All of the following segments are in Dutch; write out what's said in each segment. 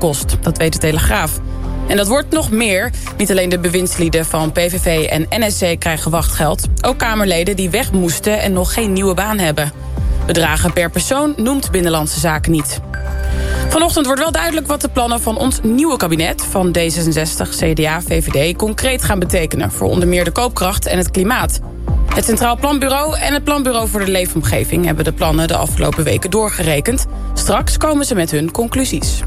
gekost. Dat weet de Telegraaf. En dat wordt nog meer. Niet alleen de bewindslieden van PVV en NSC krijgen wachtgeld. Ook Kamerleden die weg moesten en nog geen nieuwe baan hebben. Bedragen per persoon noemt Binnenlandse Zaken niet. Vanochtend wordt wel duidelijk wat de plannen van ons nieuwe kabinet... van D66, CDA, VVD concreet gaan betekenen... voor onder meer de koopkracht en het klimaat. Het Centraal Planbureau en het Planbureau voor de Leefomgeving... hebben de plannen de afgelopen weken doorgerekend. Straks komen ze met hun conclusies.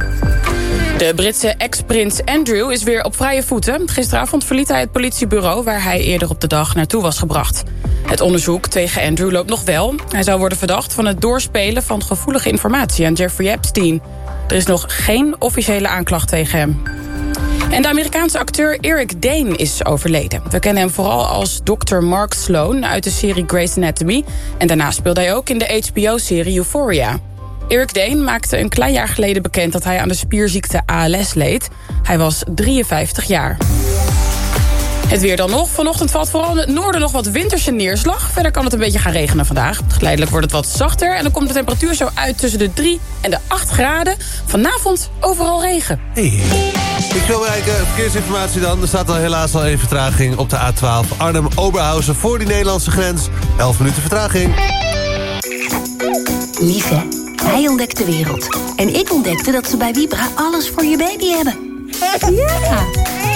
De Britse ex-prins Andrew is weer op vrije voeten. Gisteravond verliet hij het politiebureau... waar hij eerder op de dag naartoe was gebracht. Het onderzoek tegen Andrew loopt nog wel. Hij zou worden verdacht van het doorspelen van gevoelige informatie aan Jeffrey Epstein. Er is nog geen officiële aanklacht tegen hem. En de Amerikaanse acteur Eric Dane is overleden. We kennen hem vooral als Dr. Mark Sloan uit de serie Grey's Anatomy. En daarna speelde hij ook in de HBO-serie Euphoria. Eric Dane maakte een klein jaar geleden bekend dat hij aan de spierziekte ALS leed. Hij was 53 jaar. Het weer dan nog. Vanochtend valt vooral in het noorden nog wat winterse neerslag. Verder kan het een beetje gaan regenen vandaag. Geleidelijk wordt het wat zachter. En dan komt de temperatuur zo uit tussen de 3 en de 8 graden. Vanavond overal regen. Hey. Ik wil kijken, verkeersinformatie dan. Er staat al helaas al even vertraging op de A12 Arnhem-Oberhausen... voor die Nederlandse grens. 11 minuten vertraging. Lieve, hij ontdekt de wereld. En ik ontdekte dat ze bij Vibra alles voor je baby hebben. Ja!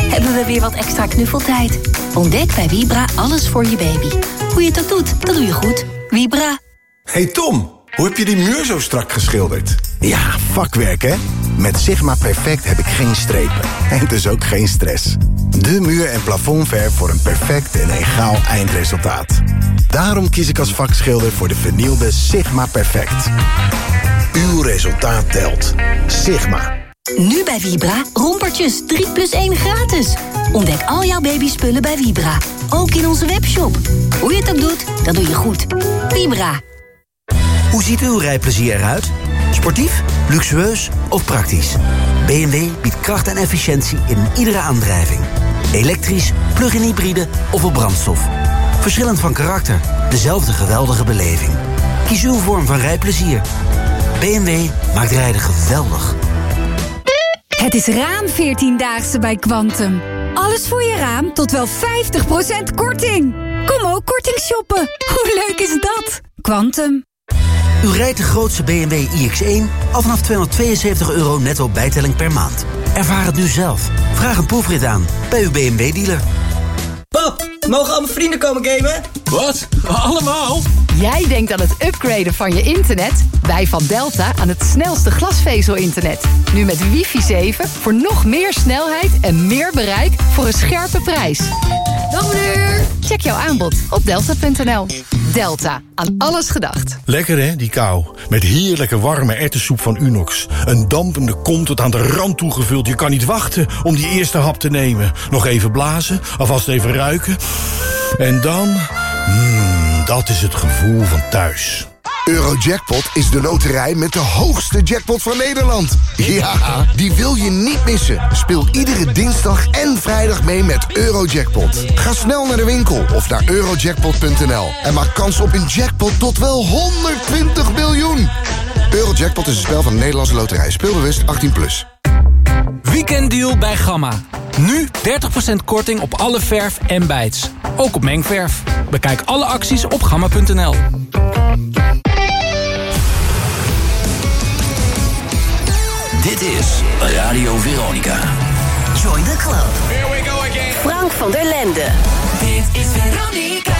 Hebben we weer wat extra knuffeltijd. Ontdek bij Vibra alles voor je baby. Hoe je ook doet, dat doe je goed. Vibra. Hey Tom, hoe heb je die muur zo strak geschilderd? Ja, vakwerk hè? Met Sigma Perfect heb ik geen strepen. En dus ook geen stress. De muur- en plafondverf voor een perfect en egaal eindresultaat. Daarom kies ik als vakschilder voor de vernielde Sigma Perfect. Uw resultaat telt. Sigma. Nu bij Vibra, rompertjes 3 plus 1 gratis. Ontdek al jouw babyspullen bij Vibra. Ook in onze webshop. Hoe je het ook doet, dat doe je goed. Vibra. Hoe ziet uw rijplezier eruit? Sportief, luxueus of praktisch? BMW biedt kracht en efficiëntie in iedere aandrijving. Elektrisch, plug-in hybride of op brandstof. Verschillend van karakter, dezelfde geweldige beleving. Kies uw vorm van rijplezier. BMW maakt rijden geweldig. Het is raam 14-daagse bij Quantum. Alles voor je raam tot wel 50% korting. Kom ook korting shoppen. Hoe leuk is dat? Quantum. U rijdt de grootste BMW iX1 al vanaf 272 euro netto bijtelling per maand. Ervaar het nu zelf. Vraag een proefrit aan bij uw BMW-dealer. Pap, mogen al mijn vrienden komen gamen? Wat? Allemaal? Jij denkt aan het upgraden van je internet? Wij van Delta aan het snelste glasvezel-internet. Nu met wifi 7 voor nog meer snelheid en meer bereik voor een scherpe prijs. Dag meneer! Check jouw aanbod op delta.nl. Delta, aan alles gedacht. Lekker hè, die kou. Met heerlijke warme ertessoep van Unox. Een dampende kom tot aan de rand toegevuld. Je kan niet wachten om die eerste hap te nemen. Nog even blazen, alvast even ruiken. En dan... Mmm, dat is het gevoel van thuis. Eurojackpot is de loterij met de hoogste jackpot van Nederland. Ja, die wil je niet missen. Speel iedere dinsdag en vrijdag mee met Eurojackpot. Ga snel naar de winkel of naar eurojackpot.nl en maak kans op een jackpot tot wel 120 miljoen. Eurojackpot is een spel van de Nederlandse loterij. Speelbewust 18+. Plus. Weekenddeal bij Gamma. Nu 30% korting op alle verf en bijts. Ook op mengverf. Bekijk alle acties op gamma.nl. Dit is Radio Veronica. Join the club. Here we go again. Frank van der Lende. Dit is Veronica.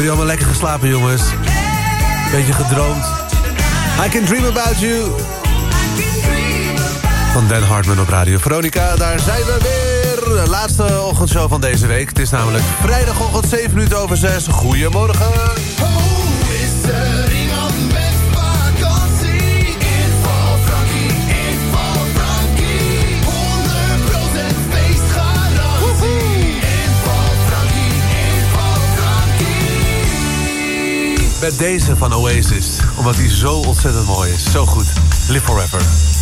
jullie allemaal lekker geslapen, jongens? Beetje gedroomd. I Can Dream About You. Van Dan Hartman op Radio Veronica. Daar zijn we weer. De laatste ochtendshow van deze week. Het is namelijk vrijdagochtend, 7 minuten over 6. Goedemorgen. Met deze van Oasis. Omdat die zo ontzettend mooi is. Zo goed. Live Forever.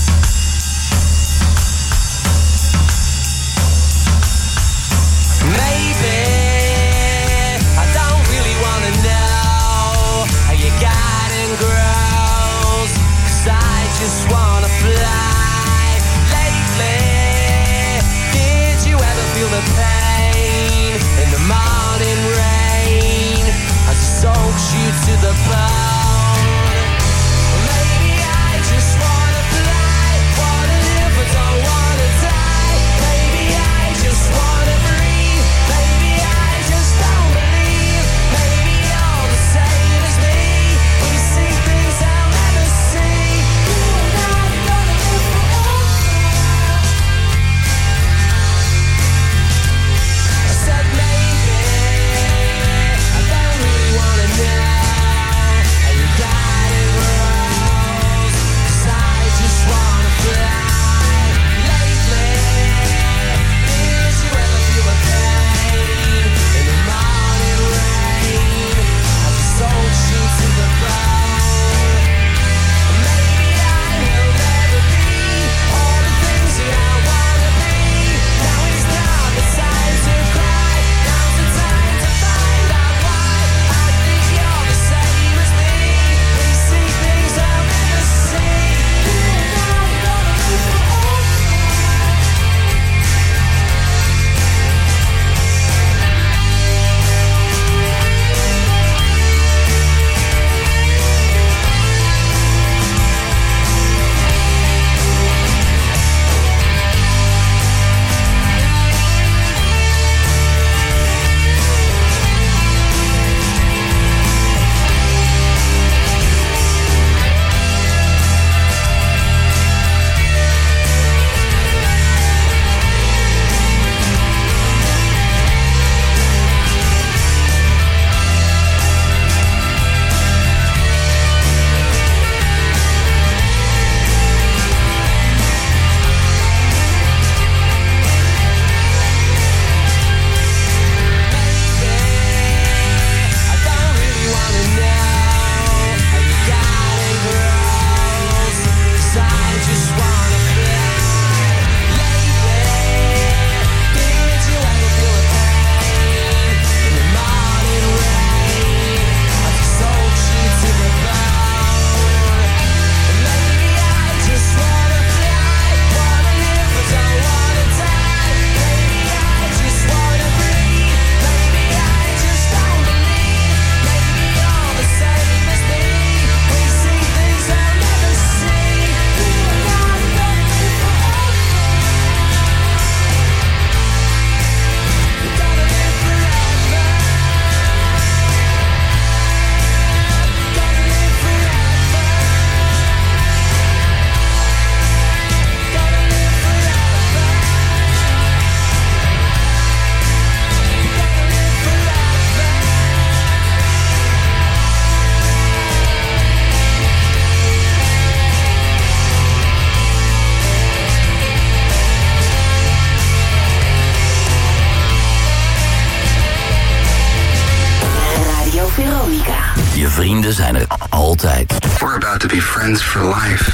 friends for life.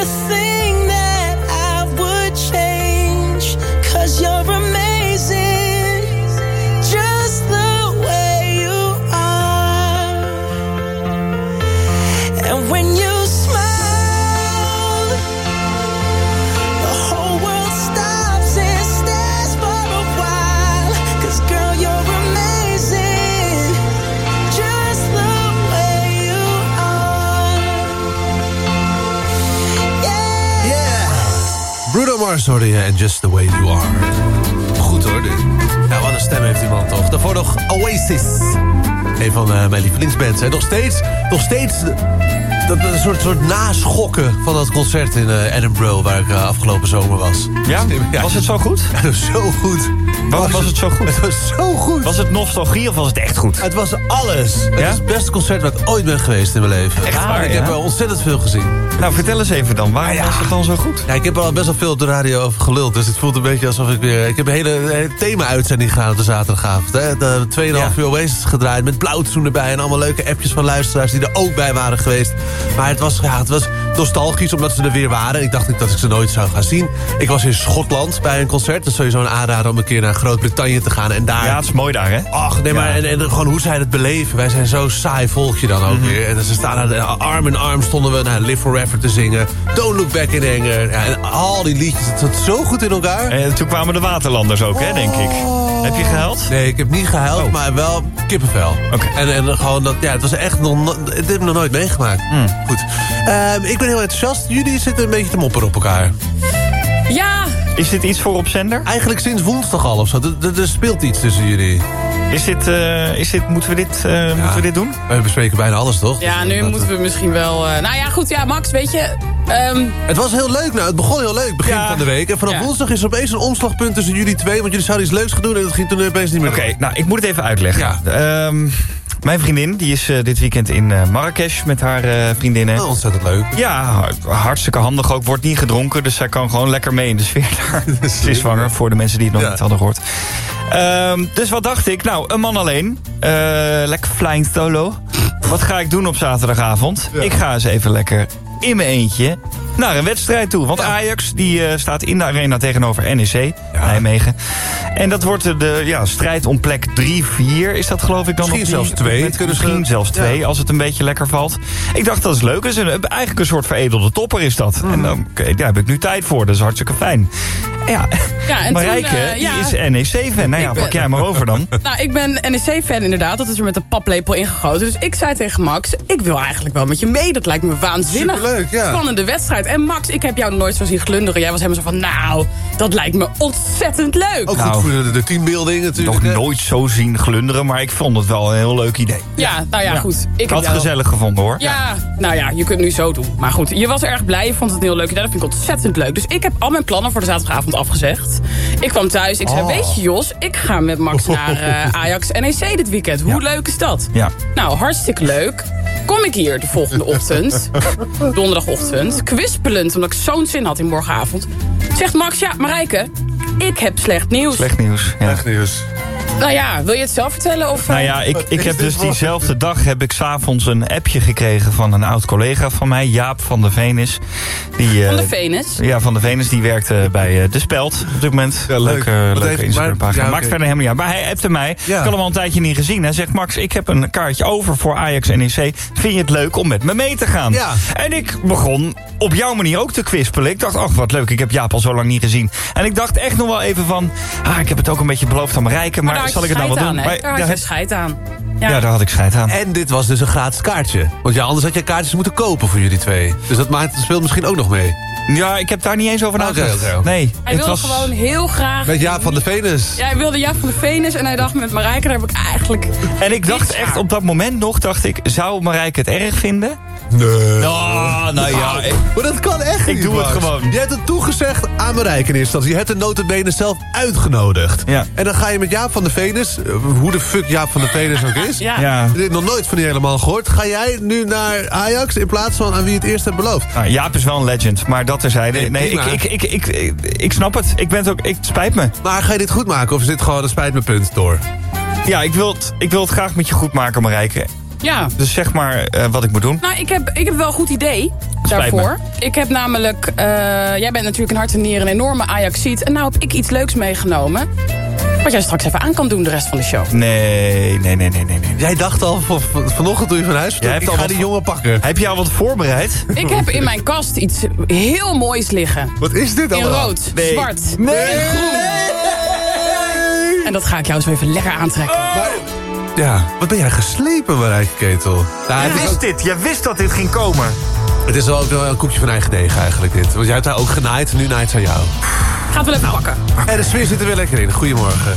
Not Mars hoorde je en Just The Way You Are. Goed hoor, dit. Ja, wat een stem heeft die man toch. Daarvoor nog Oasis. Een van eh, mijn lievelingsbands. En nog steeds, nog steeds... Dat, dat een soort, soort naschokken van dat concert in eh, Edinburgh... waar ik eh, afgelopen zomer was. Ja? Was het zo goed? Ja, zo goed. Waarom was het zo goed? Het was zo goed. Was het nostalgie of was het echt goed? Het was alles. Het Ja? is het beste concert waar ik ooit ben geweest in mijn leven. Echt waar, Ik ja? heb er ontzettend veel gezien. Nou, vertel eens even dan. Waarom was het dan zo goed? Ja, ik heb er al best wel veel op de radio over geluld. Dus het voelt een beetje alsof ik weer... Ik heb een hele, hele thema-uitzending gedaan op de zaterdagavond. Hè. De 2,5 uur Oasis gedraaid met blauwtsoen erbij... en allemaal leuke appjes van luisteraars die er ook bij waren geweest. Maar het was, ja, het was nostalgisch omdat ze er weer waren. Ik dacht niet dat ik ze nooit zou gaan zien. Ik was in Schotland bij een concert. Dat is sowieso een aanrader om een keer naar Groot-Brittannië te gaan. En daar... Ja, het is mooi daar, hè? Ach, nee, maar en, en gewoon hoe zij het beleven. Wij zijn zo saai volkje dan ook weer. En ze staan arm in arm stonden we naar Live Forever te zingen. Don't Look Back in Anger. Ja, en al die liedjes, het zat zo goed in elkaar. En toen kwamen de waterlanders ook, hè, denk ik. Heb je gehuild? Nee, ik heb niet gehuild, Oh. maar wel kippenvel. Oké. En, en gewoon dat, ja, het was echt nog, no- dit heb ik nog nooit meegemaakt. Hmm. Goed. Ehm, ik ben heel enthousiast. Jullie zitten een beetje te mopperen op elkaar. Is dit iets voor op zender? Eigenlijk sinds woensdag al of zo. Er, speelt iets tussen jullie. Is dit, eh, is dit, moeten, we dit, eh, moeten we dit doen? Wij bespreken bijna alles, toch? ja Dus, nu dat- moeten we misschien wel... eh, nou ja, goed, ja, Max, weet je... ehm, Het was heel leuk. Nou, het begon heel leuk begin Ja. van de week. En vanaf Ja. woensdag is er opeens een omslagpunt tussen jullie twee. Want jullie zouden iets leuks gaan doen en dat ging toen opeens niet meer. Oké, nou, ik moet het even uitleggen. Ja. Ehm, mijn vriendin, die is eh, dit weekend in eh, Marrakesh met haar eh, vriendinnen. Oh, ontzettend leuk. Ja, hartstikke handig ook. Wordt niet gedronken, dus zij kan gewoon lekker mee in de sfeer daar. Ze is zwanger, voor de mensen die het nog Ja. niet hadden gehoord. Ehm, dus wat dacht ik? Nou, een man alleen. Lekker flying solo. Wat ga ik doen op zaterdagavond? Ja. Ik ga eens even lekker in mijn eentje naar een wedstrijd toe. Want Ajax die, eh, staat in de arena tegenover NEC, Nijmegen. En dat wordt de, ja, strijd om plek 3, 4 is dat geloof ik dan Misschien nog zelfs twee, Met- Misschien zelfs twee, ja. als het een beetje lekker valt. Ik dacht, dat is leuk. Is een, eigenlijk een soort veredelde topper is dat. Mm. En dan oké, daar heb ik nu tijd voor. Dat is hartstikke fijn. Ja, Ja, en Marijke, toen, eh, ja. is NEC-fan. Nou ja, ben- pak jij maar over dan. Nou, ik ben NEC-fan inderdaad. Dat is er met een paplepel ingegoten. Dus ik zei tegen Max, ik wil eigenlijk wel met je mee. Dat lijkt me waanzinnig. Ja. Spannende wedstrijd. En Max, ik heb jou nooit zo zien glunderen. Jij was helemaal zo van, nou, dat lijkt me ontzettend leuk. Ook Nou. goed voor de, de teambuilding natuurlijk. Nog nooit zo zien glunderen, maar ik vond het wel een heel leuk idee. Ja, nou ja, goed. Ik had het gezellig gevonden hoor. Ja, nou ja, je kunt het nu zo doen. Maar goed, je was erg blij, je vond het een heel leuk idee. Dat vind ik ontzettend leuk. Dus ik heb al mijn plannen voor de zaterdagavond afgezegd. Ik kwam thuis, ik zei, Oh. weet je Jos, ik ga met Max naar eh, Ajax NEC dit weekend. Hoe leuk is dat? Ja. Nou, hartstikke leuk. Kom ik hier de volgende ochtend, donderdagochtend, kwispelend, omdat ik zo'n zin had in morgenavond. Zegt Max, ja, Marijke, ik heb slecht nieuws. Slecht nieuws. Ja. Echt nieuws. Nou ja, wil je het zelf vertellen? Of, Nou eh, ja, ik, Wat ik is heb dus diezelfde dag heb ik s'avonds een appje gekregen van een oud collega van mij, Jaap van de Venis. Die, Van eh, de Venus. Ja, van de Venus. Die werkte bij eh, De Speld op dit moment. Ja, leuk. Leuke, leuke heeft- Instagram-pagina. maar- ja, Maakt verder helemaal niet uit. Maar hij appte mij. Ja. Ik had hem al een tijdje niet gezien. Hij zegt, Max, ik heb een kaartje over voor Ajax NEC. Vind je het leuk om met me mee te gaan? Ja. En ik begon op jouw manier ook te kwispelen. Ik dacht, ach, wat leuk. Ik heb Jaap al zo lang niet gezien. En ik dacht echt nog wel even van... Ah, ik heb het ook een beetje beloofd aan Marijke. Maar, daar had zal ik het nou wel scheid doen? aan? Maar Daar had je scheid aan. ja, daar had ik scheid aan. En dit was dus een gratis kaartje. Want ja, anders had je kaartjes moeten kopen voor jullie twee. Dus dat maakt het speelt misschien ook nog mee. Ja, ik heb daar niet eens over nagedacht. Nee, Hij het wilde was... gewoon heel graag... Met Jaap van de Venus. Ja, hij wilde Jaap van de Venus en hij dacht met Marijke, daar heb ik eigenlijk... En ik dacht echt op dat moment nog, dacht ik, zou Marijke het erg vinden? Nee. Oh, nou ja, ik- Maar dat kan echt Ik niet, doe het gewoon. Je hebt het toegezegd aan eerste instantie. Je hebt de notabene zelf uitgenodigd. Ja. En dan ga je met Jaap van de Venus, eh, hoe de fuck Jaap van de Venus ook is. Ja. Ja. Ik heb nog nooit van die helemaal gehoord. Ga jij nu naar Ajax in plaats van aan wie het eerst hebt beloofd? Nou, Jaap is wel een legend, maar dat terzijde. Nee, Nee, ik, ik, ik, ik, ik, ik snap het. Ik ben het ook. Ik het spijt me. Maar ga je dit goed maken of is dit gewoon een spijt me punt door? Ja, ik wil het, ik wil het graag met je goed maken, Marijke. Ja. Dus zeg maar eh, wat ik moet doen. Nou, ik heb, ik heb wel een goed idee Spijt daarvoor. Ik heb namelijk... eh, jij bent natuurlijk in hart en nieren een enorme Ajaxiet. En nou heb ik iets leuks meegenomen... wat jij straks even aan kan doen de rest van de show. Nee, nee, nee, nee, nee. nee. Jij dacht al van, van- vanochtend toen je van huis Jij vertrok, hebt ik al ga die jongen pakken. Heb je al wat voorbereid? Ik heb in mijn kast iets heel moois liggen. Wat is dit In allemaal? rood, Nee. zwart Nee. en groen. En dat ga ik jou zo even lekker aantrekken. Ja, wat ben jij geslepen, Marijke Ketel? Nou, Jij het, is wist ook, dit. Jij wist dat dit ging komen. het is wel een koekje van eigen deeg eigenlijk dit. Want jij hebt daar ook genaaid en nu naait ze aan jou. Ga het wel even pakken. En de sfeer zit er weer lekker in. Goedemorgen.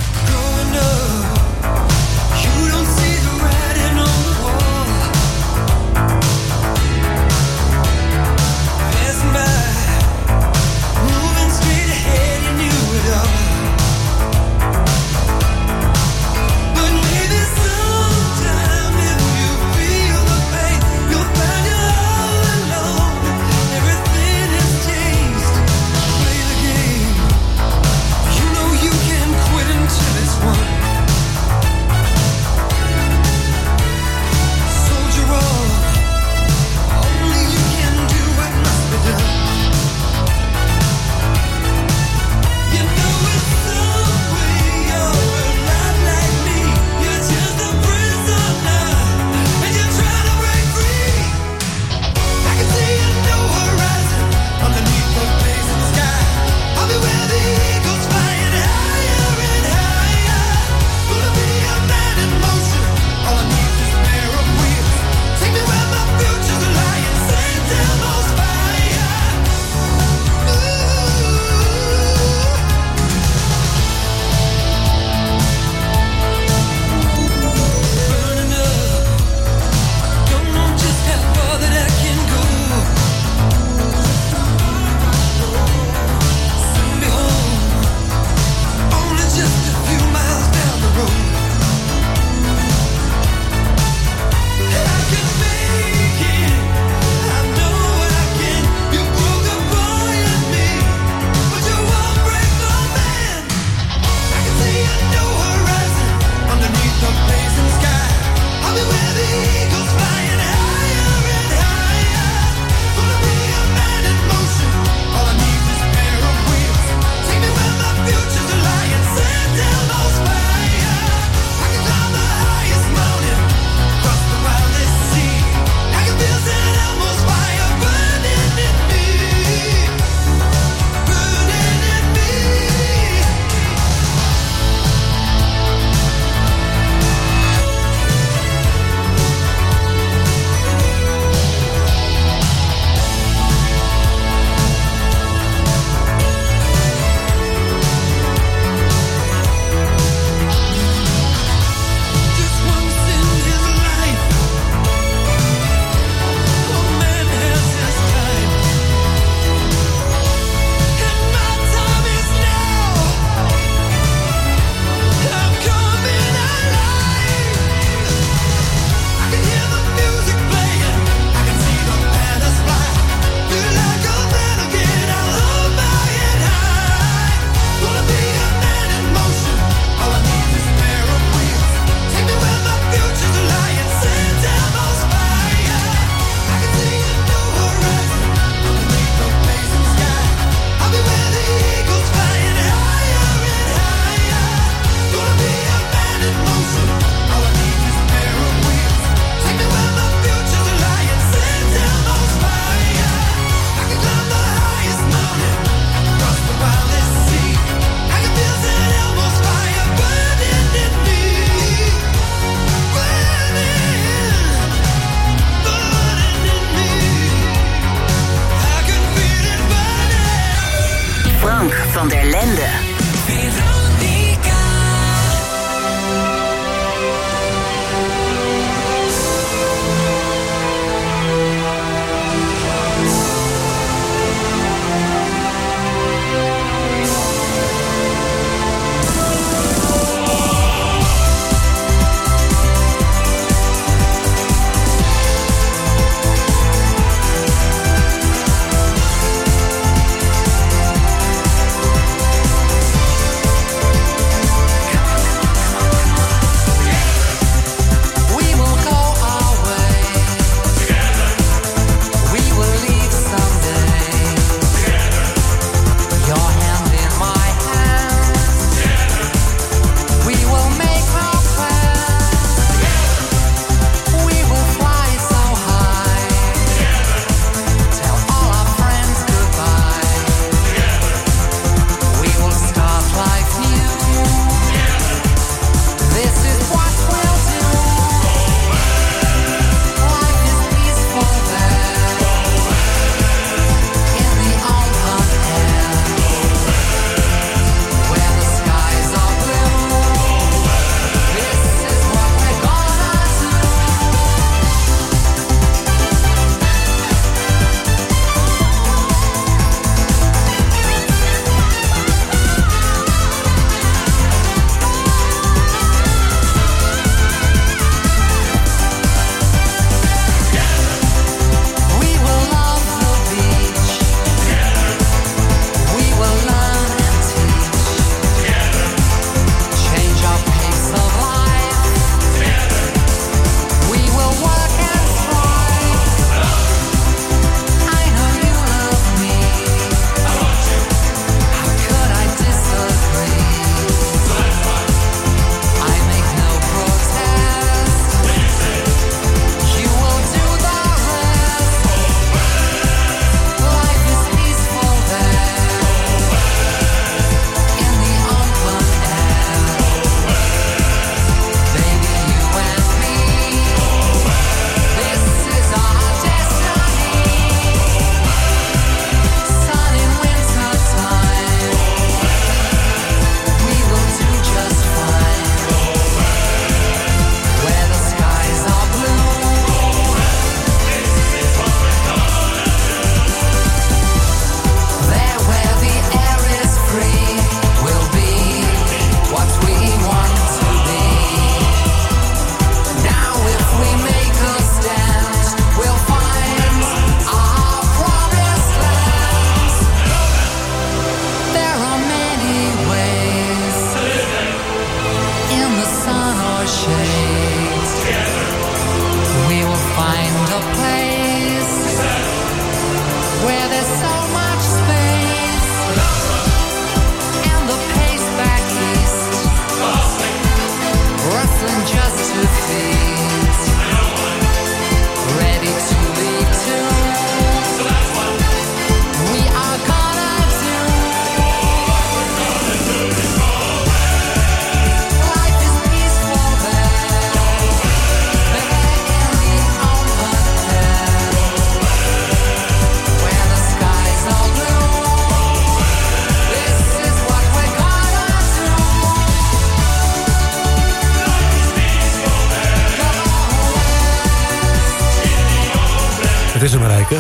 Marijke.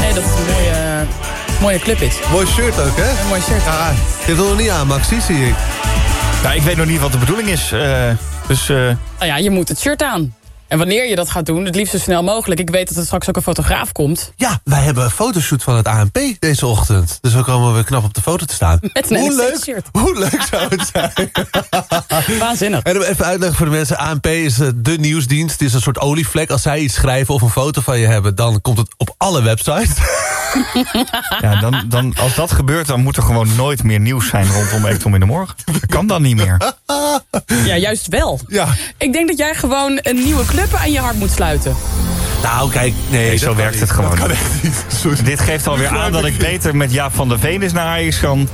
Nee, dat is een mooie, mooie club is. Mooi shirt ook, hè? Een mooi shirt. Ah, dit wil er niet aan, Maxi, zie ik. Ja, ik weet nog niet wat de bedoeling is. eh, dus eh, Nou ja, je moet het shirt aan. En wanneer je dat gaat doen, het liefst zo snel mogelijk. Ik weet dat er straks ook een fotograaf komt. Ja, wij hebben een fotoshoot van het ANP deze ochtend. Dus we komen weer knap op de foto te staan. Met een hoe, leuk, shirt. hoe leuk zou het zijn? Waanzinnig. En even uitleggen voor de mensen. ANP is eh, de nieuwsdienst. Het is een soort olievlek. Als zij iets schrijven of een foto van je hebben... dan komt het op alle websites. ja, dan, dan, als dat gebeurt, dan moet er gewoon nooit meer nieuws zijn rondom Ektom in de Morgen. Dat kan dan niet meer. Ja, juist wel. Ja. Ik denk dat jij gewoon een nieuwe club aan je hart moet sluiten. Nou, kijk, nee, zo werkt niet. het gewoon. Dat kan echt niet. Sorry. Dit geeft alweer aan dat ik beter met Jaap van der Venus naar Ajax kan.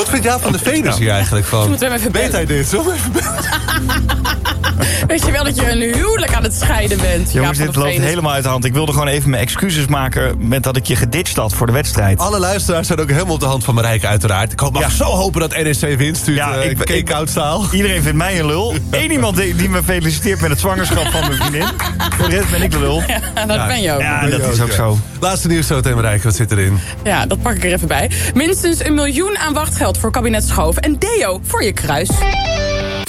Wat vindt Jaap van de Venus hier eigenlijk van? Moeten we hem even Weet hij dit? Zullen we even bellen? Weet je wel dat je een huwelijk aan het scheiden bent? Jongens, Ja, dit loopt Venus. helemaal uit de hand. Ik wilde gewoon even mijn excuses maken met dat ik je geditcht had voor de wedstrijd. Alle luisteraars zijn ook helemaal op de hand van Marijke uiteraard. Ik hoop mag zo hopen dat NEC wint. Stuurt Ja, ja, ik- ik, ik- Koudstaal. Iedereen vindt mij een lul. Eén iemand die, die me feliciteert met het zwangerschap van mijn vriendin. Voor de rest ben ik de lul. Ja, dat ben je ook. Ja, dat is ook zo. Laatste nieuws zo Marijke, wat zit erin? Ja, dat pak ik er even bij. Minstens een miljoen aan wachtgeld voor kabinet Schoof. En Deo voor je kruis.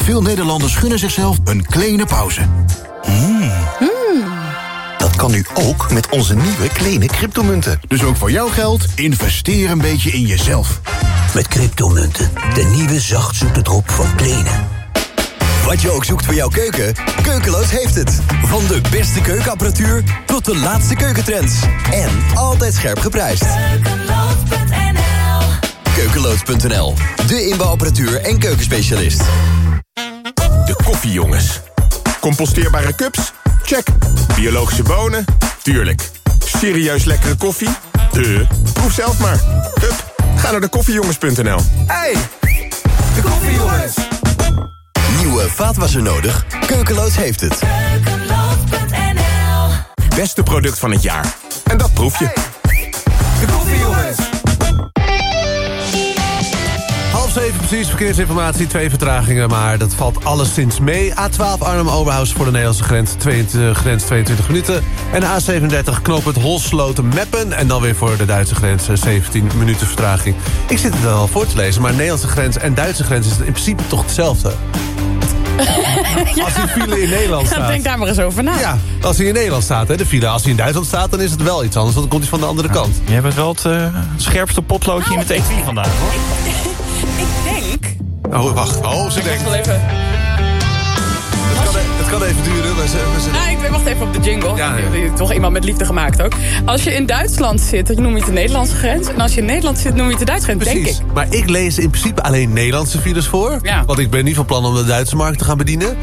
Veel Nederlanders gunnen zichzelf een kleine pauze. Hmm. Dat kan nu ook met onze nieuwe kleine cryptomunten. Dus ook voor jouw geld, investeer een beetje in jezelf. Met cryptomunten, de nieuwe zachtzoete drop van Kleene. Wat je ook zoekt voor jouw keuken, Keukeloos heeft het. Van de beste keukenapparatuur tot de laatste keukentrends. En altijd scherp geprijsd. Keukeloos.nl, de inbouwapparatuur en keukenspecialist. De koffiejongens. Composteerbare cups? Check. Biologische bonen? Tuurlijk. Serieus lekkere koffie? De. Proef zelf maar. Hup, ga naar de koffiejongens.nl. Hey, de koffiejongens. Nieuwe vaatwasser nodig? Keukeloos heeft het. Beste product van het jaar. En dat proef je. De koffiejongens. Half zeven precies, verkeersinformatie, twee vertragingen, maar dat valt alleszins mee. A12 Arnhem-Oberhaus voor de Nederlandse grens, 22, grens 22 minuten. En A37 knooppunt Holsloten-Meppen en dan weer voor de Duitse grens eh, 17 minuten vertraging. Ik zit het wel voor te lezen, maar Nederlandse grens en Duitse grens is in principe toch hetzelfde. Als die file in Nederland Ja, staat. denk daar maar eens over na. Ja, als hij in Nederland staat, hè, de file. Als hij in Duitsland staat, dan is het wel iets anders, want dan komt hij van de andere kant. Jij bent wel het eh, scherpste potloodje in het etui vandaag, hoor. Oh, wacht. Oh, ze denkt... Wel even... Het kan, het kan even duren, maar ze... maar ze- Ah, ik wacht even op de jingle. Ja, ja. Toch iemand met liefde gemaakt ook. Als je in Duitsland zit, dan noem je het de Nederlandse grens. En als je in Nederland zit, noem je het de Duitse grens, denk ik. Precies. Maar ik lees in principe alleen Nederlandse files voor. Ja. Want ik ben niet van plan om de Duitse markt te gaan bedienen.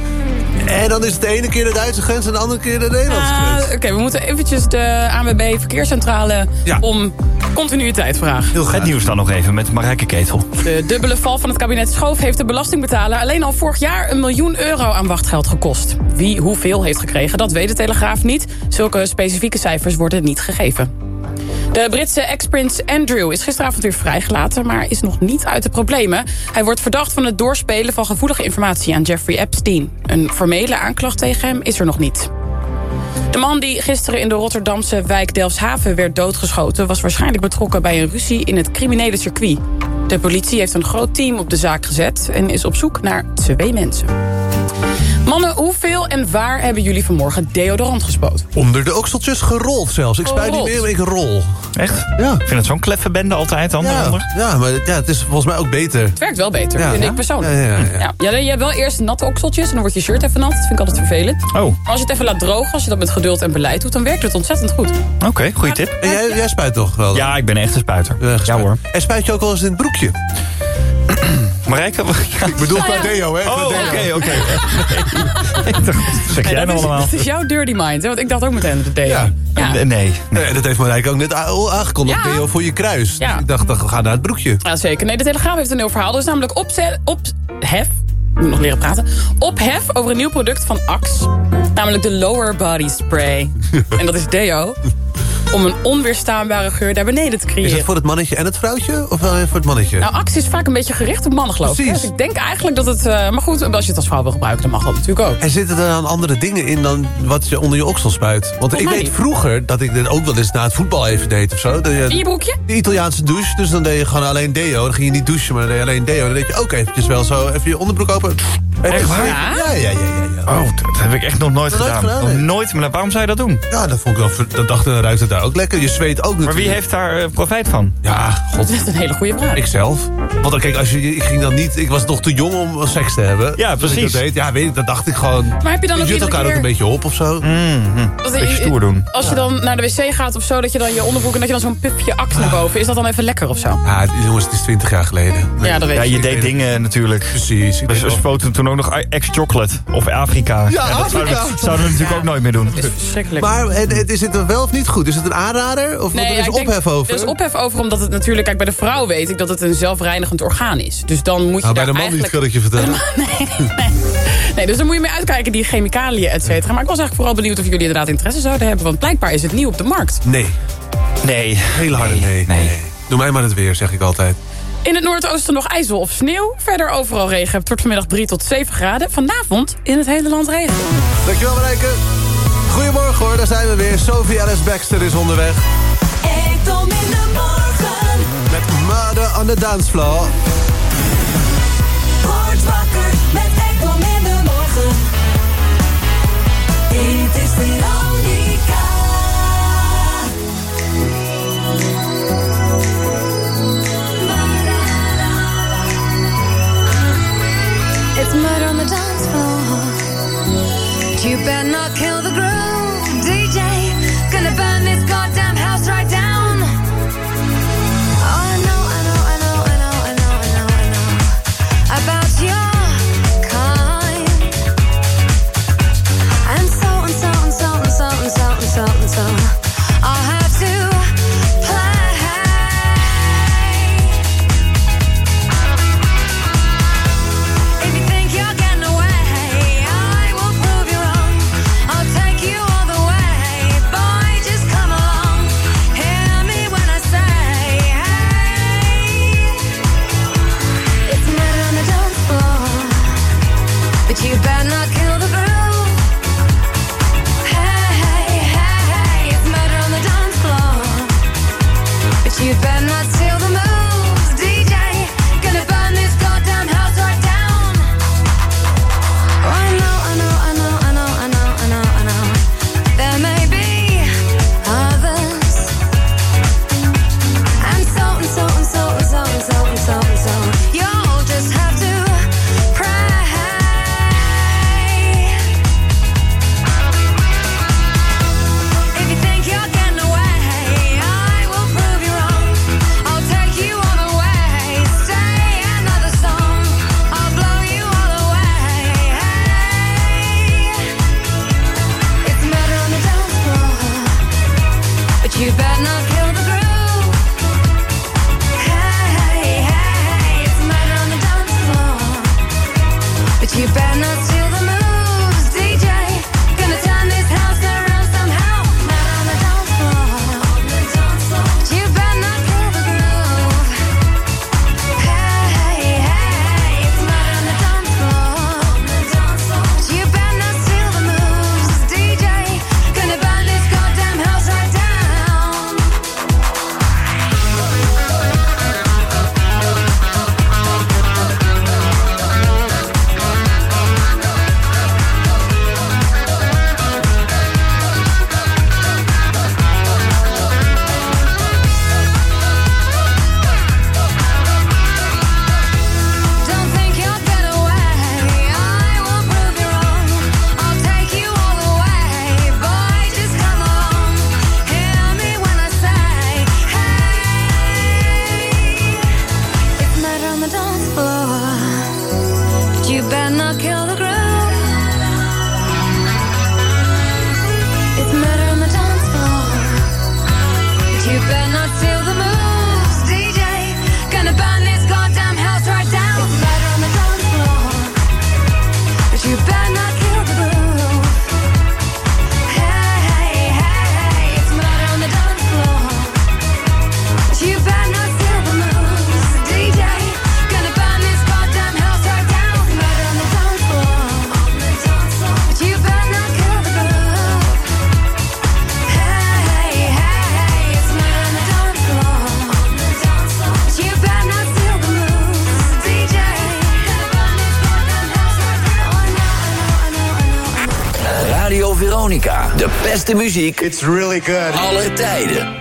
En dan is het de ene keer de Duitse grens en de andere keer de Nederlandse Ah, grens. Oké, we moeten eventjes de ANWB Verkeerscentrale Ja. om continuïteit vragen. Heel Het nieuws dan nog even met Marijke Ketel. De dubbele val van het kabinet Schoof heeft de belastingbetaler alleen al vorig jaar een miljoen euro aan wachtgeld gekost. Wie hoeveel heeft gekregen, dat weet de Telegraaf niet. Zulke specifieke cijfers worden niet gegeven. De Britse ex-prins Andrew is gisteravond weer vrijgelaten... maar is nog niet uit de problemen. Hij wordt verdacht van het doorspelen van gevoelige informatie aan Jeffrey Epstein. Een formele aanklacht tegen hem is er nog niet. De man die gisteren in de Rotterdamse wijk Delfshaven werd doodgeschoten... was waarschijnlijk betrokken bij een ruzie in het criminele circuit. De politie heeft een groot team op de zaak gezet... en is op zoek naar twee mensen. Mannen, hoeveel en waar hebben jullie vanmorgen deodorant gespoten? Onder de okseltjes gerold zelfs. Ik spuit niet meer, maar ik rol. Echt? Ja. Ik vind het zo'n kleffe bende altijd dan Ja, eronder. ja, maar ja, het is volgens mij ook beter. Het werkt wel beter, Ja. vind Ja? ik persoonlijk. Ja, ja, ja. Ja, je hebt wel eerst natte okseltjes en dan wordt je shirt even nat. Dat vind ik altijd vervelend. Oh, Maar als je het even laat drogen, als je dat met geduld en beleid doet... dan werkt het ontzettend goed. oké, goede tip. En jij, jij spuit toch wel? Ja, ik ben echt een spuiter. Ja, hoor. En spuit je ook wel eens in het broekje? Marijke? Ja. Ik bedoel qua ja. deo, hè? Oh, deo. oké, oké. Zeg jij Nee, nou allemaal? dat is jouw dirty mind, hè? want ik dacht ook meteen de deo. Ja. Ja. Nee, nee. Nee, dat heeft Marijke ook net aangekondigd. Ja. Deo voor je kruis. Ja. Dus ik dacht, dan ga naar het broekje. Ja, zeker. Nee, de Telegraaf heeft een nieuw verhaal. Er is namelijk opzet, op, hef, ik moet nog leren praten, ophef over een nieuw product van Axe. Namelijk de Lower Body Spray. en dat is deo. Om een onweerstaanbare geur daar beneden te Is creëren. het voor het mannetje en het vrouwtje? Of wel voor het mannetje? Nou, Axe is vaak een beetje gericht op mannen, geloof ik. Precies. Dus ik denk eigenlijk dat het... eh, maar goed, als je het als vrouw wil gebruiken, dan mag dat natuurlijk ook. En zitten er dan andere dingen in dan wat je onder je oksel spuit? Want ik weet niet. vroeger dat ik dit ook wel eens na het voetbal even deed of zo. Dat je- In je broekje? De Italiaanse douche, dus dan deed je gewoon alleen deo. Dan ging je niet douchen, maar dan deed je alleen deo. Dan deed je ook eventjes wel zo, even je onderbroek open. Echt waar? Ja, ja, ja, ja. ja. Oh, dat heb ik echt nog nooit Nog nooit gedaan. gedaan, Nog nee. nooit, maar waarom zou je dat doen? Ja, dat vond ik wel, dat dacht dan ruikt het daar ook lekker. Je zweet ook natuurlijk. Maar wie heeft daar eh, profijt van? Ja, god. Dat is een hele goede vraag. Ikzelf. Want dan, kijk, als je, ik ging dan niet... Ik was nog te jong om seks te hebben. Ja, precies. Dat deed. Ja, weet ik, dat dacht ik gewoon. Maar heb je dan ook elkaar ook een beetje op of zo. Mm, mm. Eh, stoer doen. Als je dan naar de wc gaat of zo, dat je dan je onderbroek... en dat je dan zo'n pupje akt naar boven. Is dat dan even lekker of zo? Ja, jongens, het is twintig jaar geleden. Ja, dat weet ja, je deed dingen natuurlijk. Precies. We spoten toen ook nog ex-chocolate of Afrika. Ja, dat Afrika. Zouden we, natuurlijk ook nooit meer doen. Maar is het er wel of niet goed? Is het een aanrader? Of nee, er is ophef over? Er is ophef over omdat het natuurlijk... Kijk, bij de vrouw weet ik dat het een zelfreinigend orgaan is. Dus dan moet je nou, Bij de man niet, kan ik je vertellen. Nee, nee. dus dan moet je mee uitkijken, die chemicaliën, et cetera. Maar ik was eigenlijk vooral benieuwd of jullie inderdaad interesse zouden hebben. Want blijkbaar is het nieuw op de markt. Nee. Nee. Heel harde nee. nee. Doe mij maar het weer, zeg ik altijd. In het noordoosten nog ijzel of sneeuw. Verder overal regen. Het wordt vanmiddag 3 tot 7 graden. Vanavond in het hele land regen. Dankjewel Marijke. Goedemorgen hoor, daar zijn we weer. Sophie Alice Baxter is onderweg. Ik kom in de morgen. Met Murder on the Dance Floor. Word wakker met ik kom in de morgen. Dit is Veronica. It's murder on the dancefloor. you better not kill the girl. beste muziek. It's really good. Alle tijden.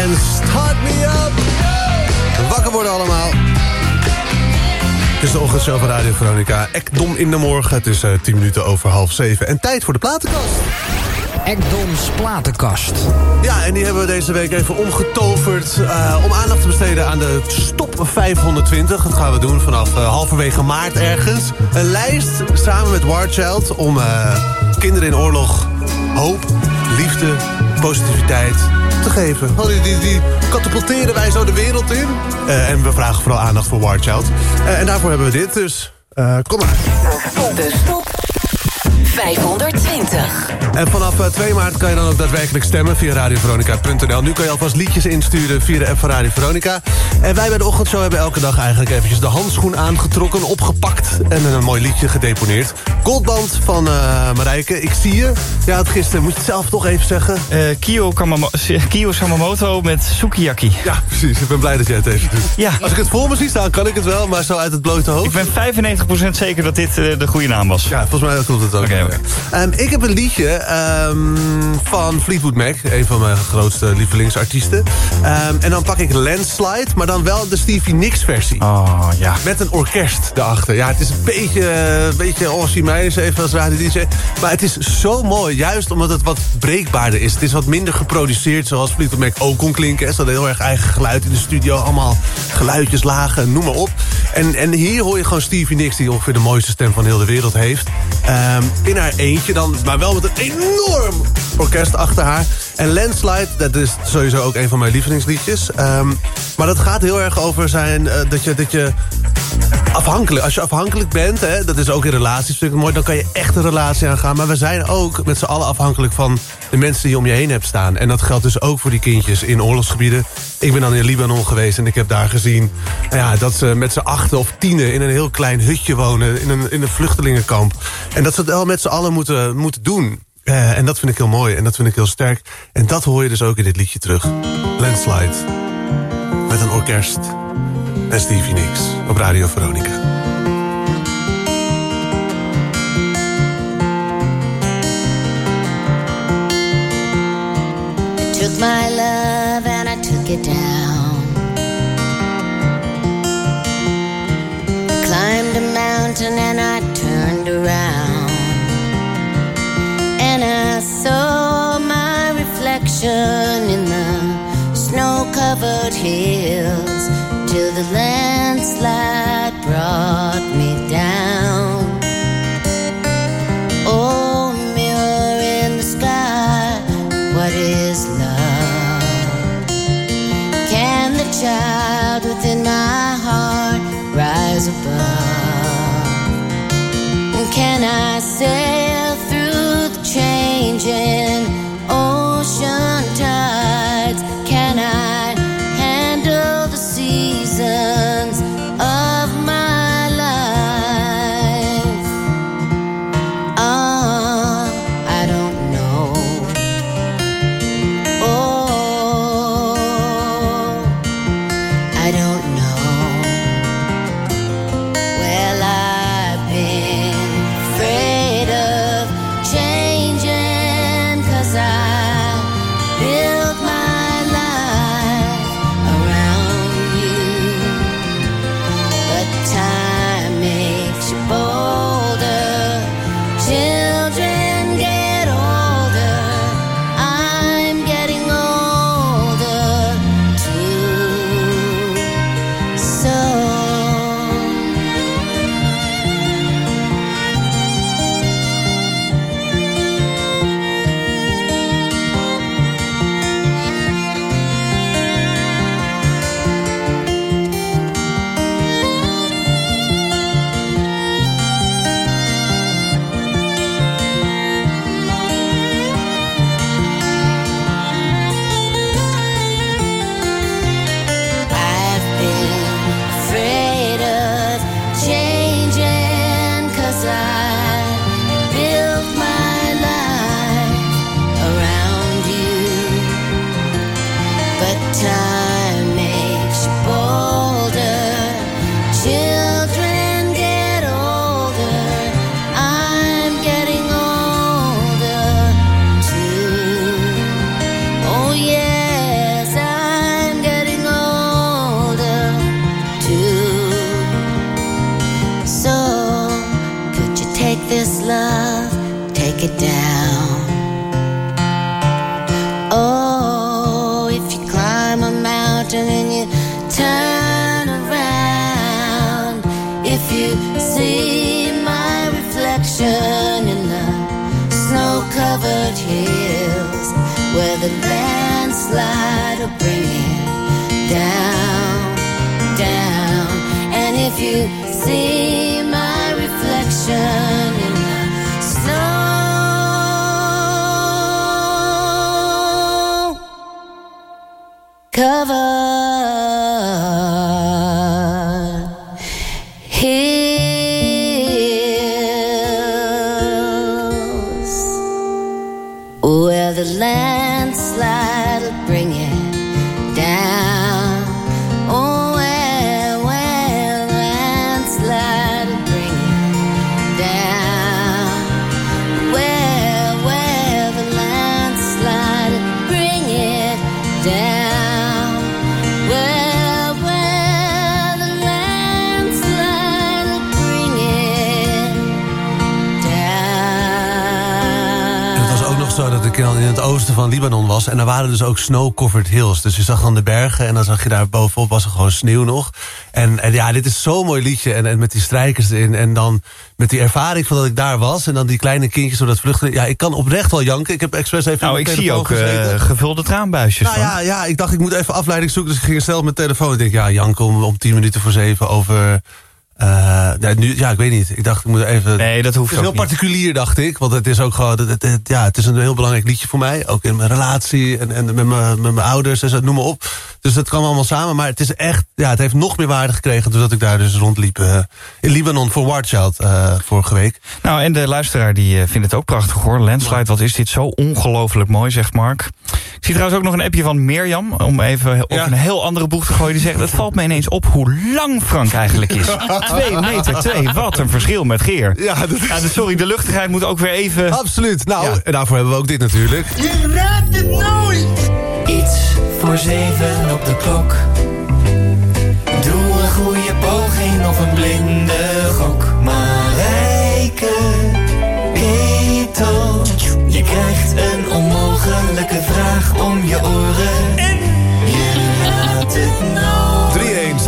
En Start Me Up. Wakker worden allemaal. Het is de ochtendshow van Radio Veronica. Ekdom in de morgen. Het is eh 10 minuten over half zeven. En tijd voor de platenkast. Ekdoms platenkast. Ja, en die hebben we deze week even omgetoverd... eh, om aandacht te besteden aan de Stop 520. Dat gaan we doen vanaf eh, halverwege maart ergens. Een lijst samen met Warchild om eh, kinderen in oorlog hoop, liefde, positiviteit te geven. Oh, die, die, die katapulteren wij zo de wereld in. Eh, en we vragen vooral aandacht voor Warchild. Eh, en daarvoor hebben we dit dus. Eh, kom maar. De stop 520. En vanaf eh, 2 maart kan je dan ook daadwerkelijk stemmen via radioveronica.nl. Nu kan je alvast liedjes insturen via de app van Radio Veronica. En wij bij de ochtendshow hebben elke dag eigenlijk eventjes de handschoen aangetrokken, opgepakt en een mooi liedje gedeponeerd. Goldband van eh Marijke, ik zie je. Ja, het gisteren, moet je het zelf toch even zeggen? Eh, Kyo, Kamamo- Kyo Samamoto met Sukiyaki. Ja, precies. Ik ben blij dat jij het even doet. Ja. Als ik het voor me zie staan, kan ik het wel, maar zo uit het blote hoofd. Ik ben 95% zeker dat dit eh, de goede naam was. Ja, volgens mij klopt het ook. Oké, Ehm, ik heb een liedje ehm, van Fleetwood Mac. Een van mijn grootste lievelingsartiesten. Ehm, en dan pak ik Landslide, maar dan wel de Stevie Nicks versie. Oh, ja. Met een orkest erachter. Ja, het is een beetje, een beetje Ossie Meijers even als radio DJ. Maar het is zo mooi, juist omdat het wat breekbaarder is. Het is wat minder geproduceerd, zoals Fleetwood Mac ook kon klinken. Ze hadden heel erg eigen geluid in de studio. Allemaal geluidjes, lagen, noem maar op. En, en hier hoor je gewoon Stevie Nicks... die ongeveer de mooiste stem van heel de wereld heeft. In haar eentje dan, maar wel met een enorm orkest achter haar. En Landslide, dat is sowieso ook een van mijn lievelingsliedjes. Ehm, maar dat gaat heel erg over zijn eh, dat je... Dat je afhankelijk. Als je afhankelijk bent, hè, dat is ook in relaties natuurlijk mooi... dan kan je echt een relatie aangaan. Maar we zijn ook met z'n allen afhankelijk van de mensen die je om je heen hebt staan. En dat geldt dus ook voor die kindjes in oorlogsgebieden. Ik ben dan in Libanon geweest en ik heb daar gezien... nou ja, dat ze met z'n achten of tienen in een heel klein hutje wonen... in een, in een vluchtelingenkamp. En dat ze het wel met z'n allen moeten, moeten doen. Eh, en dat vind ik heel mooi en dat vind ik heel sterk. En dat hoor je dus ook in dit liedje terug. Landslide. Met een orkest en Stevie Nicks op Radio Veronica. My down. I climbed a mountain and I turned around. And I saw my reflection in the snow covered hills till the landslide brought me down. Can I sail through the changing take this love, take it down. Oh, if you climb a mountain and you turn around, if you see my reflection in the snow covered hills where the landslide will bring it down, down, and if you see cover van Libanon was. En daar waren dus ook snow-covered hills. Dus je zag dan de bergen en dan zag je daar bovenop was er gewoon sneeuw nog. En, en ja, dit is zo'n mooi liedje. En, en met die strijkers erin. En dan met die ervaring van dat ik daar was. En dan die kleine kindjes door dat vluchten. Ja, ik kan oprecht wel janken. Ik heb expres even Nou, ik zie ook eh, gevulde traanbuisjes Nou ja, ja, ik dacht ik moet even afleiding zoeken. Dus ik ging snel op mijn telefoon. Ik denk, ja, janken om, om tien minuten voor zeven over... eh, ja, nu, ja, ik weet niet. Ik dacht, ik moet even... Nee, dat hoeft Het is ook heel niet. particulier, dacht ik. Want het is ook gewoon... Het, het- het- ja, het is een heel belangrijk liedje voor mij. Ook in mijn relatie en, en met, mijn, met mijn ouders en zo, noem maar op. Dus dat kwam allemaal samen. Maar het is echt... Ja, het heeft nog meer waarde gekregen... doordat ik daar dus rondliep eh, in Libanon voor Warchild eh vorige week. Nou, en de luisteraar die eh, vindt het ook prachtig hoor. Landslide, wat is dit zo ongelooflijk mooi, zegt Mark. Ik zie trouwens ook nog een appje van Mirjam... om even op een heel andere boeg te gooien. Die zegt, het valt me ineens op hoe lang Frank eigenlijk is. 2 meter 2, wat een verschil met Geer. Ja, dat is... dus sorry, de luchtigheid moet ook weer even... Absoluut. Nou, en daarvoor hebben we ook dit natuurlijk. Je raadt het nooit. Iets voor zeven op de klok. Doe een goede poging of een blinde gok. Marijke, ketel. Je krijgt een onmogelijke vraag om je oren.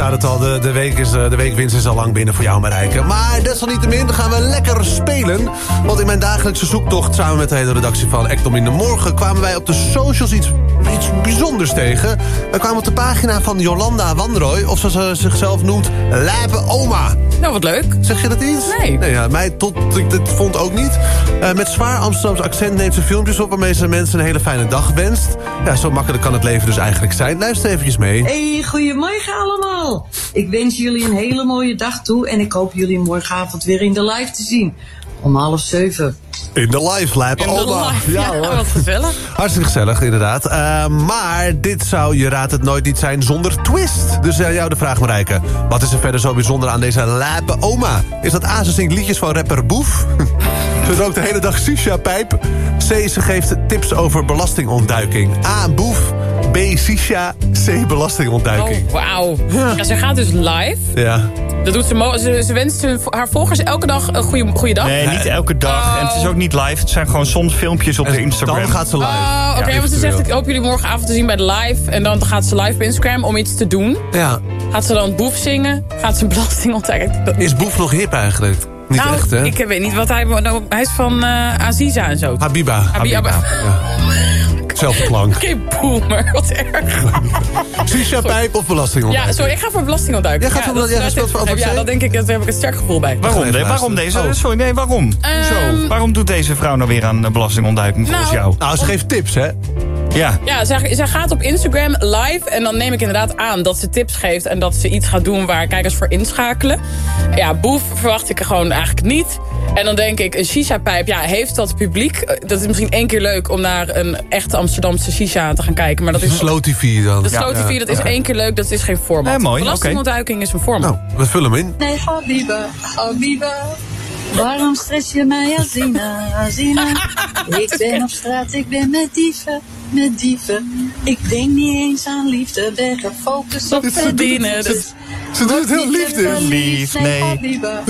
Staat het al. De, de, week is, eh, de weekwinst is al lang binnen voor jou, Marijke. Maar desalniettemin gaan we lekker spelen. Want in mijn dagelijkse zoektocht samen met de hele redactie van Ectom in de Morgen... kwamen wij op de socials iets, iets bijzonders tegen. We kwamen op de pagina van Jolanda Wanrooy... of zoals ze zichzelf noemt, Lape Oma. Nou, wat leuk. Zeg je dat iets? Nee. nee ja, mij tot ik dit vond ook niet. Eh, met zwaar Amsterdams accent neemt ze filmpjes op... waarmee ze mensen een hele fijne dag wenst. Ja, zo makkelijk kan het leven dus eigenlijk zijn. Luister eventjes mee. Hey, goedemorgen allemaal. Ik wens jullie een hele mooie dag toe en ik hoop jullie morgenavond weer in de live te zien. Om half zeven. In de live lab. In Oma. live, ja, hoor. wat gezellig. Hartstikke gezellig, inderdaad. Eh, maar dit zou, je raadt het nooit niet zijn zonder twist. Dus aan jou de vraag, Marijke. Wat is er verder zo bijzonder aan deze lape oma? Is dat A, ze zingt liedjes van rapper Boef? ze rookt de hele dag shisha-pijp. C, ze geeft tips over belastingontduiking. A, Boef. B, shisha. C, belastingontduiking. Oh, wauw. Ja, ze gaat dus live. Ja. Dat doet ze, mo- ze, ze wenst hun- haar volgers elke dag een goede, goede dag. Nee, niet elke dag. En het is ook niet live. Het zijn gewoon soms filmpjes op de Instagram. dan gaat ze live. Oh, oké, Ja, want ze zegt, ik hoop jullie morgenavond te zien bij de live. En dan gaat ze live op Instagram om iets te doen. Ja. Gaat ze dan boef zingen? Gaat ze belasting ontdekken? Dat- Is Boef nog hip eigenlijk? Niet nou, echt, hè? ik weet niet wat hij... nou, Hij is van eh, Aziza en zo. Habiba. Habiba. Zelfde klank. Geen boomer, wat erg. Shisha-pijp of belastingontduiking? Ja, sorry, ik ga voor belastingontduiking. Jij gaat voor jij dat- speelt voor dat- Albert Ja, dat denk ik, daar heb ik een sterk gevoel bij. Waarom, waarom deze? Oh. Sorry, nee, waarom? Hoezo? Waarom doet deze vrouw nou weer aan eh, belastingontduiking volgens Nou, jou? Nou, ze geeft tips, hè? Ja. Ja, zij, zij gaat op Instagram live en dan neem ik inderdaad aan dat ze tips geeft... en dat ze iets gaat doen waar kijkers voor inschakelen. Ja, boef verwacht ik er gewoon eigenlijk niet. En dan denk ik, een shisha-pijp, ja, heeft dat publiek? Eh, Dat is misschien één keer leuk om naar een echte Amsterdamse shisha te gaan kijken. Maar dat is... Slow TV dan. De Slow TV, dat is één keer leuk, dat is geen format. Eh, mooi, oké. Belastingontduiking is een format. Nou, we vullen hem in. Nee, Habiba, Habiba. Waarom stress je mij, Azina, Azina? Ik ben op straat, ik ben met dieven, met dieven. Ik denk niet eens aan liefde, ben gefocust op verdienen. Dus Ze doet het heel lief, dit. Lief, nee. Habiba.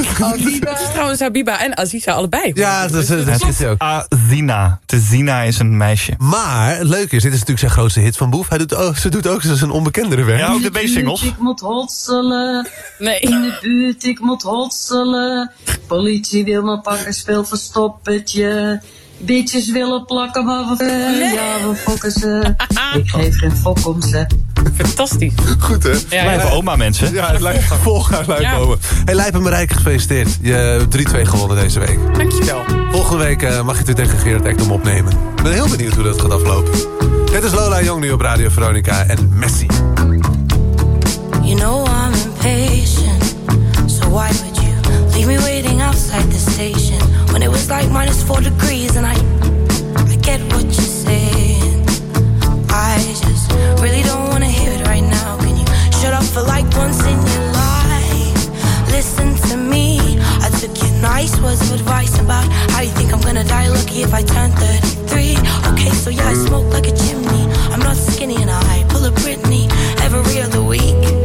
Het is trouwens Habiba en Aziza allebei. Ja, dat, dat, dat hij ook. Azina. De Zina is een meisje. Maar het leuke is, dit is natuurlijk zijn grootste hit van Boef. Hij doet, ook- ze doet ook zijn onbekendere werk. Ja, ook de B-singles. Ik moet hotselen. Nee. In de buurt, ik moet hotselen. Politie wil me pakken, speel verstoppertje. Bitches willen plakken, maar we, ja, we fokken ze. Ik geef geen fok om ze. Fantastisch. Goed, hè? Blijven oma, mensen. Ja, het lijkt volg uit Lijpen Hey, Lijpen Marijke, gefeliciteerd. Je hebt 3-2 gewonnen deze week. Dankjewel. Volgende week eh, mag je het weer tegen Gerard Ekdom opnemen. Ik ben heel benieuwd hoe dat gaat aflopen. Dit is Lola Jong nu op Radio Veronica en Messi. You know I'm impatient, so why like minus four degrees and I, I get what you're saying. I just really don't wanna hear it right now. Can you shut up for like once in your life? Listen to me. I took your nice words of advice about how you think I'm gonna die lucky if I turn 33. Okay, so yeah, I smoke like a chimney. I'm not skinny and I pull a Britney every other week.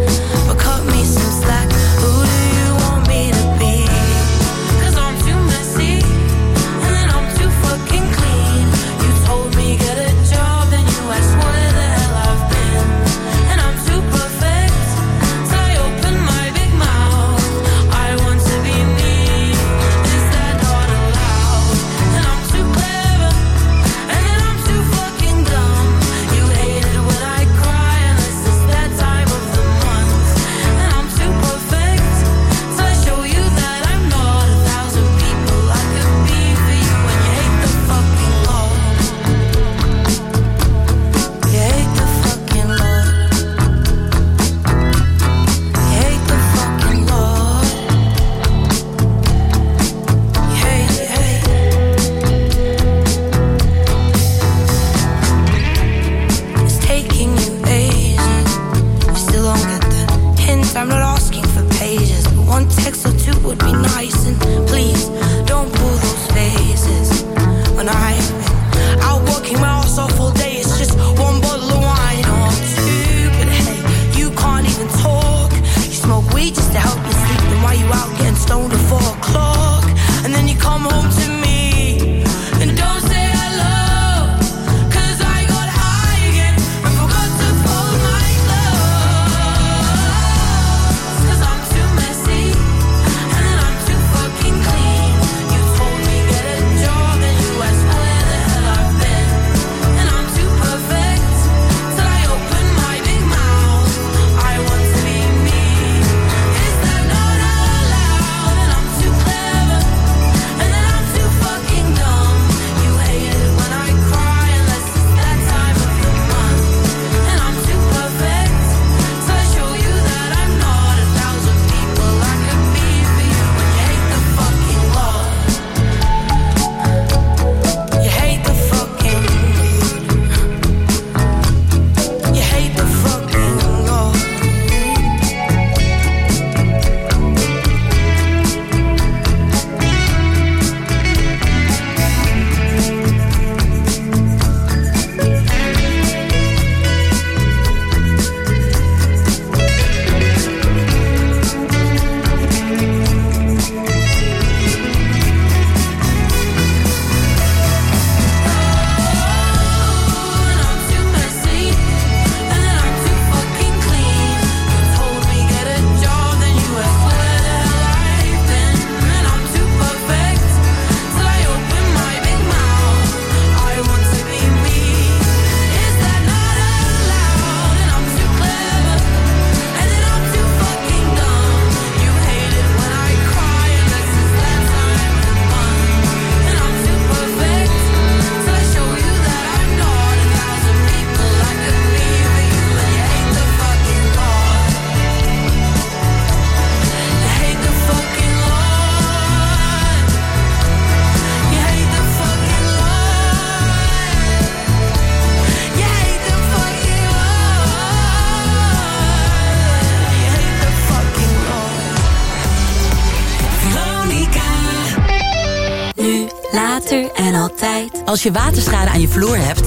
Als je waterschade aan je vloer hebt,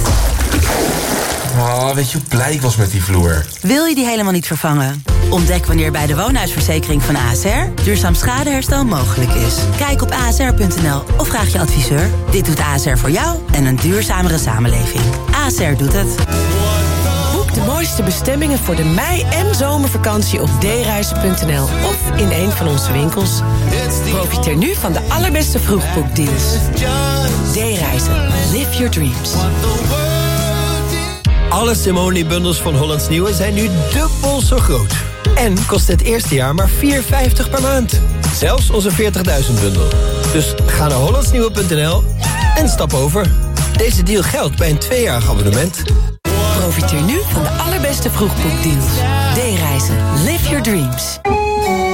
Oh, weet je hoe blij ik was met die vloer? wil je die helemaal niet vervangen. Ontdek wanneer bij de woonhuisverzekering van ASR duurzaam schadeherstel mogelijk is. Kijk op asr.nl of vraag je adviseur. Dit doet ASR voor jou en een duurzamere samenleving. ASR doet het. Boek de mooiste bestemmingen voor de mei- en zomervakantie op dereizen.nl of in een van onze winkels. Profiteer nu van de allerbeste vroegboekdeals. D-reizen. Live your dreams. Alle Simone-bundels van Hollands Nieuwe zijn nu dubbel zo groot. En kost het eerste jaar maar 4,50 per maand. Zelfs onze 40.000-bundel. Dus ga naar hollandsnieuwe.nl en stap over. Deze deal geldt bij een tweejarig abonnement. Profiteer nu van de allerbeste vroegboekdeals. D-reizen. Live your dreams.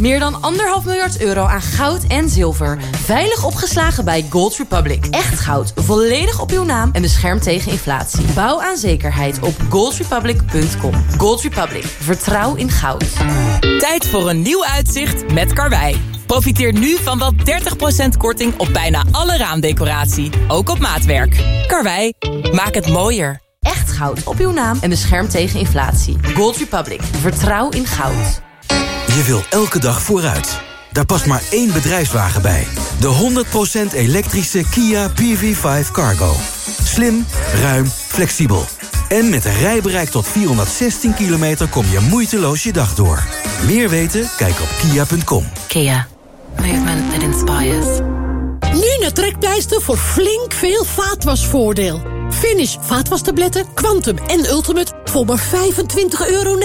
Meer dan anderhalf miljard euro aan goud en zilver. Veilig opgeslagen bij Gold Republic. Echt goud, volledig op uw naam en beschermd tegen inflatie. Bouw aan zekerheid op goldrepublic.com. Gold Republic, vertrouw in goud. Tijd voor een nieuw uitzicht met Karwei. Profiteer nu van wel 30% korting op bijna alle raamdecoratie. Ook op maatwerk. Karwei, maak het mooier. Echt goud op uw naam en beschermd tegen inflatie. Gold Republic, vertrouw in goud. Je wil elke dag vooruit. Daar past maar één bedrijfswagen bij. De 100% elektrische Kia PV5 Cargo. Slim, ruim, flexibel. En met een rijbereik tot 416 kilometer kom je moeiteloos je dag door. Meer weten? Kijk op kia.com. Kia. Movement that inspires. Nu naar Trekpleister voor flink veel vaatwasvoordeel. Finish vaatwastabletten, Quantum en Ultimate voor maar 25,99 euro.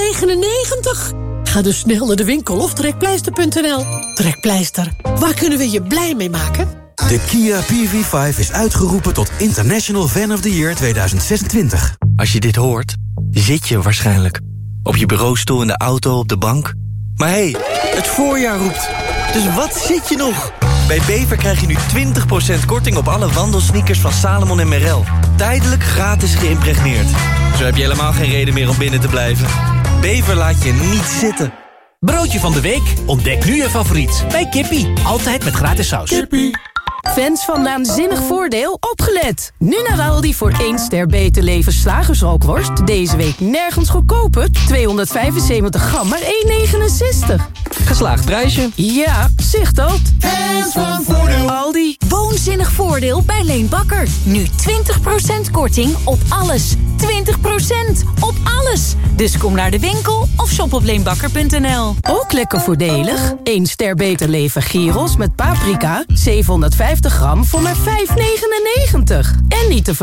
Ga dus snel naar de winkel of trekpleister.nl. Trekpleister, waar kunnen we je blij mee maken? De Kia PV5 is uitgeroepen tot International Fan of the Year 2026. Als je dit hoort, zit je waarschijnlijk. Op je bureaustoel, in de auto, op de bank. Maar hé, hey, het voorjaar roept. Dus wat zit je nog? Bij Bever krijg je nu 20% korting op alle wandelsneakers van Salomon en Merrell. Tijdelijk gratis geïmpregneerd. Zo heb je helemaal geen reden meer om binnen te blijven. Bever laat je niet zitten. Broodje van de week? Ontdek nu je favoriet bij Kippie. Altijd met gratis saus. Kippie. Fans van Naanzinnig Voordeel, opgelet! Nu naar Aldi voor 1 ster beter leven slagersrookworst. Deze week nergens goedkoper. 275 gram, maar 1,69. Geslaagd prijsje. Ja, zicht dat. Fans van Voordeel. Aldi. Woonzinnig voordeel bij Leen Bakker. Nu 20% korting op alles. 20% op alles. Dus kom naar de winkel of shop op. Ook lekker voordelig. 1 ster beter leven gyros met paprika. 750 gram voor maar 5,99. En niet te